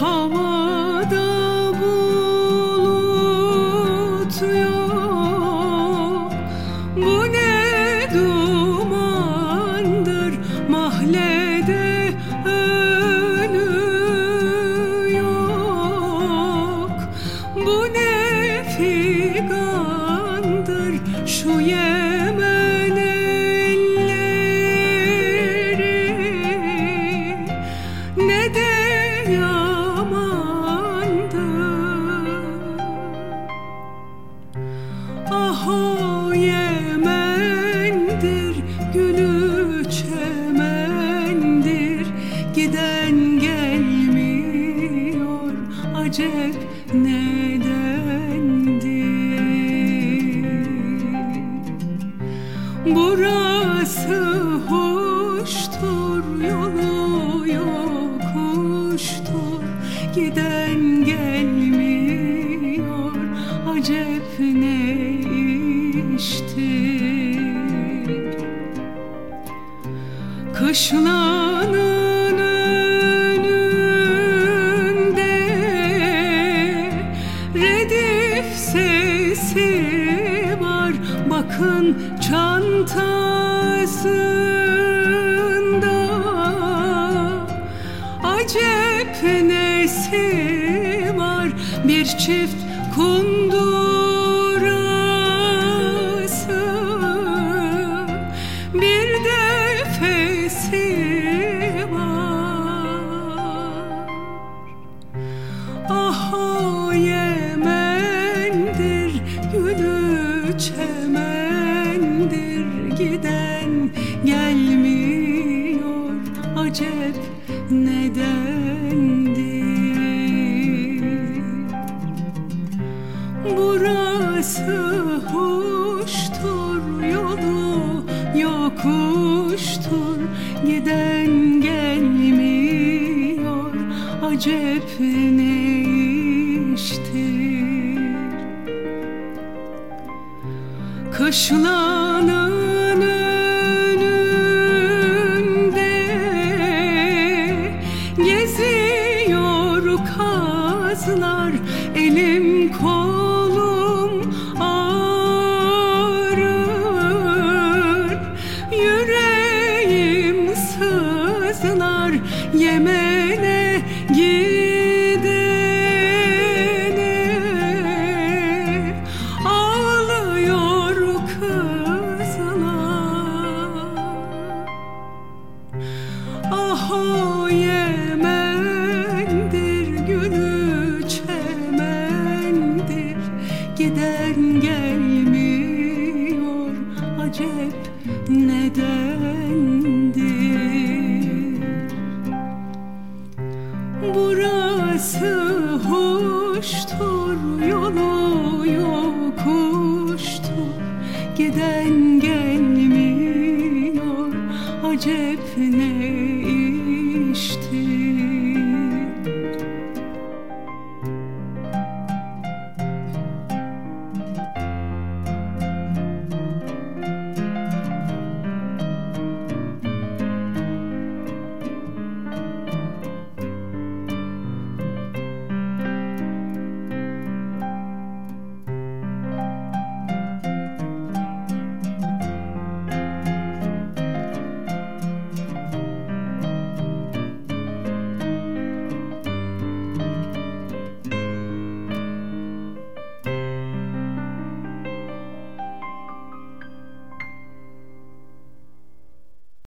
havada Aho Yemen'dir gülü çemendir. Giden gelmiyor acep nedendir? Burası hoştur yolu yokuştur. Giden gelmiyor acep Kışlanın önünde. Redif sesi var Bakın çantasında. Acep nesi var? Bir çift kundurası Yemen'dir gülü çemendir. Giden gelmiyor acep nedendir? Burası hoştur yolu yokuştur. Giden gelmiyor acep ne Kışlanın önünde. Geziyor kazlar Elim kolum ağrır. Yüreğim sızlar Yemen'e gidene acep nedendir? Burası hoştur yolu yokuştur. Giden gelmiyor acep ne iştir?